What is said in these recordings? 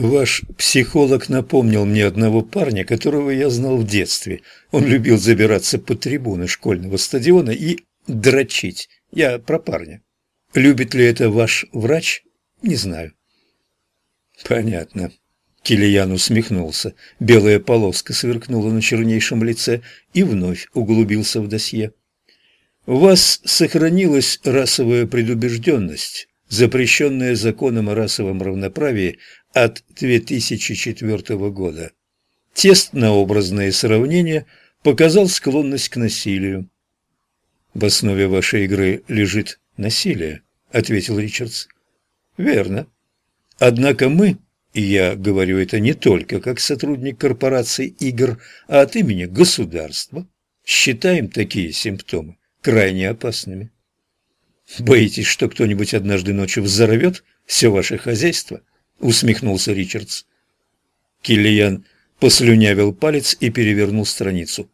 Ваш психолог напомнил мне одного парня, которого я знал в детстве. Он любил забираться по трибуны школьного стадиона и дрочить. Я про парня. Любит ли это ваш врач? Не знаю. Понятно. Килиян усмехнулся. Белая полоска сверкнула на чернейшем лице и вновь углубился в досье. У вас сохранилась расовая предубежденность, запрещенная законом о расовом равноправии от 2004 года. Тест на образное сравнение показал склонность к насилию. «В основе вашей игры лежит насилие», — ответил Ричардс. «Верно. Однако мы и я говорю это не только как сотрудник корпорации игр, а от имени государства. Считаем такие симптомы крайне опасными. «Боитесь, что кто-нибудь однажды ночью взорвет все ваше хозяйство?» — усмехнулся Ричардс. Киллиан послюнявил палец и перевернул страницу.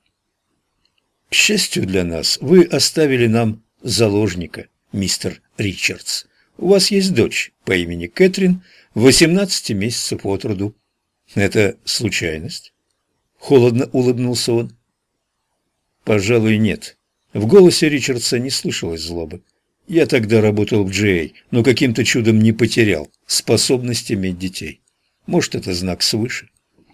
«К счастью для нас, вы оставили нам заложника, мистер Ричардс. У вас есть дочь по имени Кэтрин, Восемнадцати месяцев от роду. Это случайность? Холодно улыбнулся он. Пожалуй, нет. В голосе Ричардса не слышалось злобы. Я тогда работал в GA, но каким-то чудом не потерял способность иметь детей. Может, это знак свыше.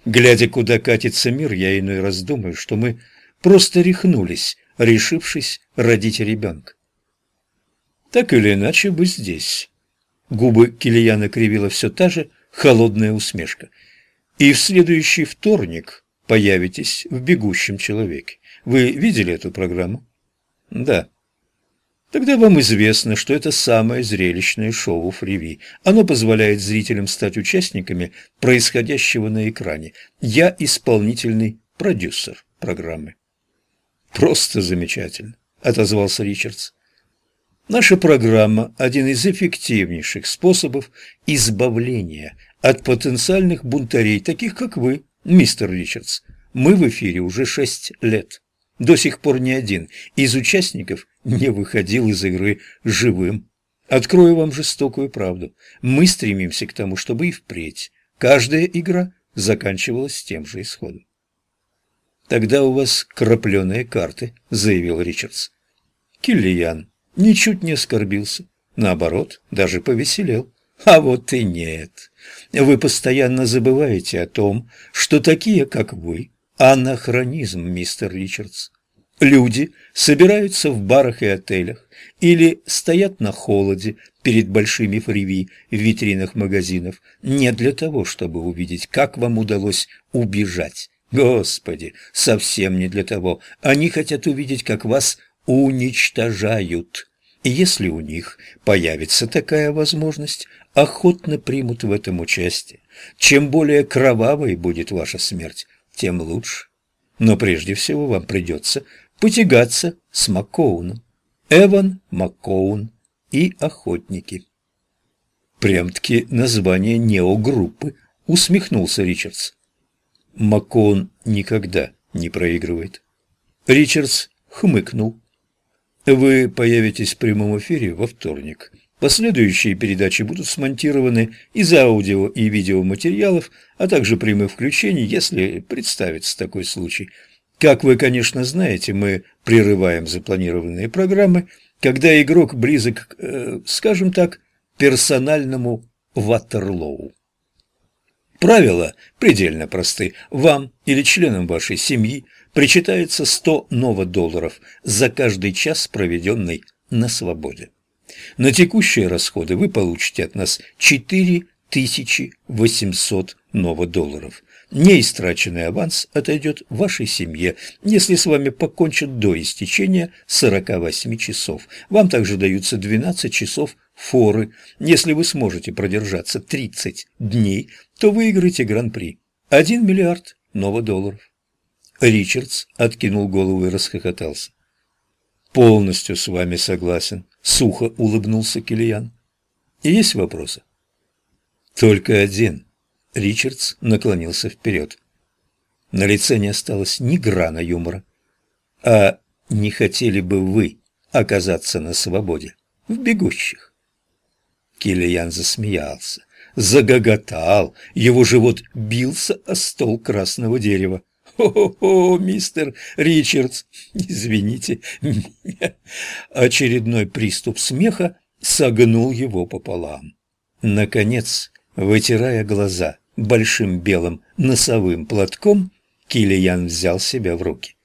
Глядя, куда катится мир, я иной раз думаю, что мы просто рехнулись, решившись родить ребенка. Так или иначе, вы здесь. Губы Килияна кривила все та же холодная усмешка. «И в следующий вторник появитесь в «Бегущем человеке». Вы видели эту программу?» «Да». Тогда вам известно, что это самое зрелищное шоу Фриви. Оно позволяет зрителям стать участниками происходящего на экране. Я исполнительный продюсер программы. «Просто замечательно», — отозвался Ричардс. Наша программа – один из эффективнейших способов избавления от потенциальных бунтарей, таких как вы, мистер Ричардс. Мы в эфире уже шесть лет. До сих пор ни один из участников не выходил из игры живым. Открою вам жестокую правду. Мы стремимся к тому, чтобы и впредь каждая игра заканчивалась тем же исходом. «Тогда у вас крапленые карты», — заявил Ричардс. «Киллиян, ничуть не оскорбился, наоборот, даже повеселел. А вот и нет. Вы постоянно забываете о том, что такие, как вы, анахронизм, мистер Ричардс. Люди собираются в барах и отелях или стоят на холоде перед большими фриви в витринах магазинов не для того, чтобы увидеть, как вам удалось убежать. Господи, совсем не для того. Они хотят увидеть, как вас уничтожают. И если у них появится такая возможность, охотно примут в этом участие. Чем более кровавой будет ваша смерть, тем лучше. Но прежде всего вам придется потягаться с Маккоуном. Эван Маккоун и охотники. Прям-таки название неогруппы, усмехнулся Ричардс. Маккоун никогда не проигрывает. Ричардс хмыкнул. Вы появитесь в прямом эфире во вторник. Последующие передачи будут смонтированы из аудио и видеоматериалов, а также прямых включений, если представится такой случай. Как вы, конечно, знаете, мы прерываем запланированные программы, когда игрок близок э, скажем так, персональному Ватерлоу. Правила предельно просты. Вам или членам вашей семьи причитается 100 новодолларов за каждый час, проведенный на свободе. На текущие расходы вы получите от нас 4800 новодолларов. Неистраченный аванс отойдет вашей семье, если с вами покончат до истечения 48 часов. Вам также даются 12 часов форы. Если вы сможете продержаться 30 дней, то выиграете гран-при. 1 миллиард новодолларов. Ричардс откинул голову и расхохотался. «Полностью с вами согласен», — сухо улыбнулся Килиян. «И есть вопросы?» «Только один». Ричардс наклонился вперед. На лице не осталось ни грана юмора. «А не хотели бы вы оказаться на свободе, в бегущих?» Киллиан засмеялся. загоготал, его живот бился о стол красного дерева. «Хо-хо-хо, мистер Ричардс, извините меня». Очередной приступ смеха согнул его пополам. Наконец, вытирая глаза большим белым носовым платком, Килиян взял себя в руки.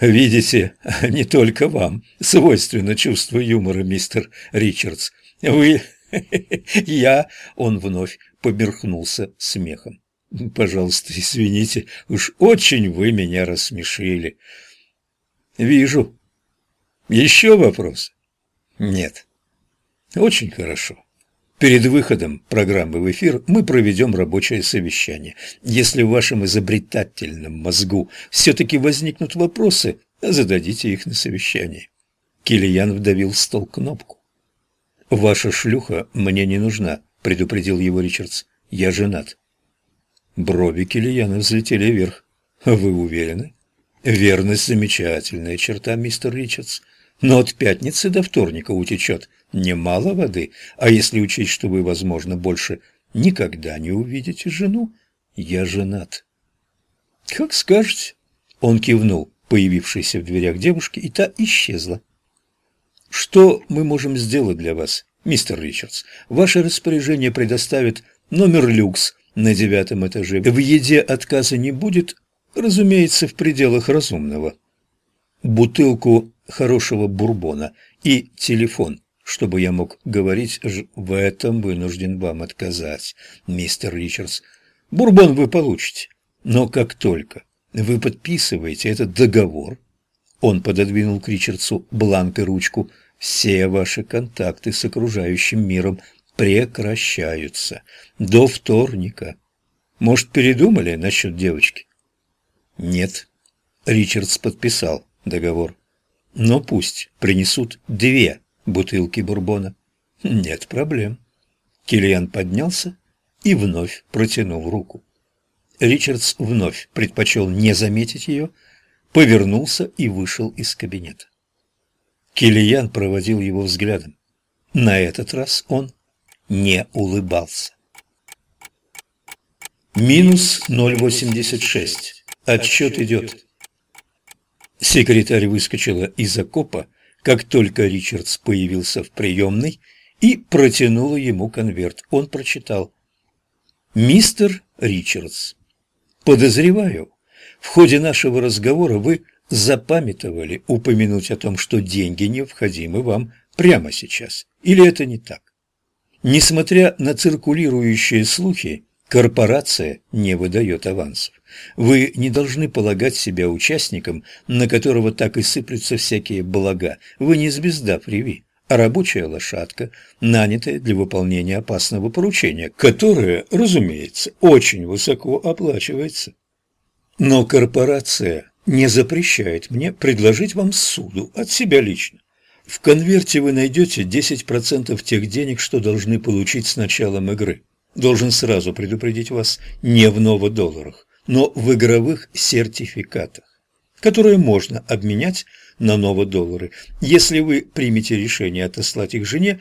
«Видите, не только вам свойственно чувство юмора, мистер Ричардс. Вы... я...» Он вновь поберхнулся смехом. «Пожалуйста, извините, уж очень вы меня рассмешили». «Вижу. Еще вопрос?» «Нет». «Очень хорошо. Перед выходом программы в эфир мы проведем рабочее совещание. Если в вашем изобретательном мозгу все-таки возникнут вопросы, зададите их на совещании». Килиян вдавил в стол кнопку. «Ваша шлюха мне не нужна», — предупредил его Ричардс. «Я женат». Брови Килияна взлетели вверх. «Вы уверены?» «Верность — замечательная черта, мистер Ричардс. Но от пятницы до вторника утечет немало воды, а если учесть, что вы, возможно, больше никогда не увидите жену, я женат». «Как скажете». Он кивнул появившейся в дверях девушке, и та исчезла. «Что мы можем сделать для вас, мистер Ричардс? Ваше распоряжение предоставит номер люкс на девятом этаже. В еде отказа не будет, разумеется, в пределах разумного. Бутылку хорошего бурбона и телефон, чтобы я мог говорить, в этом вынужден вам отказать, мистер Ричардс. Бурбон вы получите, но как только вы подписываете этот договор, он пододвинул к Ричардсу бланк и ручку, все ваши контакты с окружающим миром прекращаются до вторника. Может, передумали насчет девочки? Нет. Ричардс подписал договор. Но пусть принесут две бутылки бурбона. Нет проблем. Киллиан поднялся и вновь протянул руку. Ричардс вновь предпочел не заметить ее, повернулся и вышел из кабинета. Киллиан проводил его взглядом. На этот раз он не улыбался. Минус 0,86. Отсчет идет. Секретарь выскочила из окопа, как только Ричардс появился в приемной, и протянула ему конверт. Он прочитал. «Мистер Ричардс, подозреваю, в ходе нашего разговора вы запамятовали упомянуть о том, что деньги необходимы вам прямо сейчас. Или это не так? Несмотря на циркулирующие слухи, корпорация не выдает авансов. Вы не должны полагать себя участником, на которого так и сыплются всякие блага. Вы не звезда Приви, а рабочая лошадка, нанятая для выполнения опасного поручения, которое, разумеется, очень высоко оплачивается. Но корпорация не запрещает мне предложить вам суду от себя лично в конверте вы найдете 10% тех денег, что должны получить с началом игры. Должен сразу предупредить вас, не в новодолларах, но в игровых сертификатах, которые можно обменять на новодоллары. Если вы примете решение отослать их жене,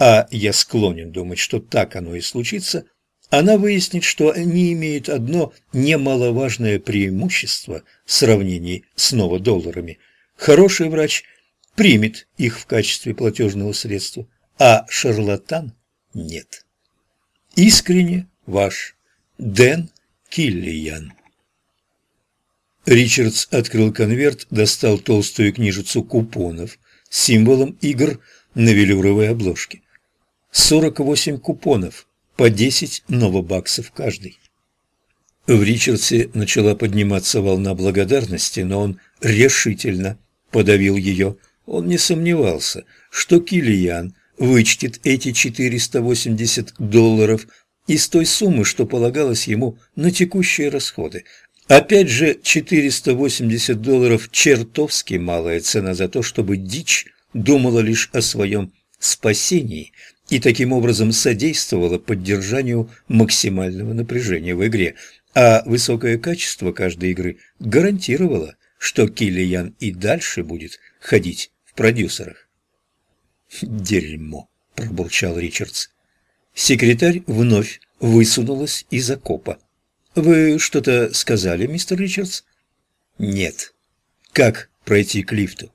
а я склонен думать, что так оно и случится, она выяснит, что они имеют одно немаловажное преимущество в сравнении с новодолларами. Хороший врач – примет их в качестве платежного средства, а шарлатан нет. Искренне ваш Дэн Киллиян. Ричардс открыл конверт, достал толстую книжицу купонов с символом игр на велюровой обложке. 48 купонов, по 10 новобаксов каждый. В Ричардсе начала подниматься волна благодарности, но он решительно подавил ее. Он не сомневался, что Килиян вычтет эти 480 долларов из той суммы, что полагалось ему на текущие расходы. Опять же, 480 долларов – чертовски малая цена за то, чтобы дичь думала лишь о своем спасении и таким образом содействовала поддержанию максимального напряжения в игре, а высокое качество каждой игры гарантировало, что Киллиян и дальше будет ходить продюсерах. «Дерьмо!» – пробурчал Ричардс. Секретарь вновь высунулась из окопа. «Вы что-то сказали, мистер Ричардс?» «Нет». «Как пройти к лифту?»